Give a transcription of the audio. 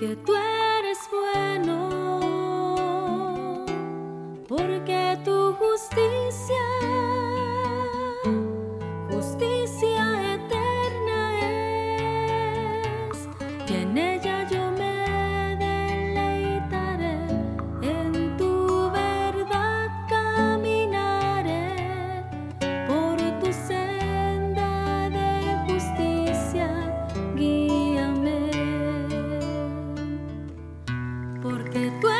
porque tú eres bueno, porque tu justicia, justicia eterna es. Tiene Cả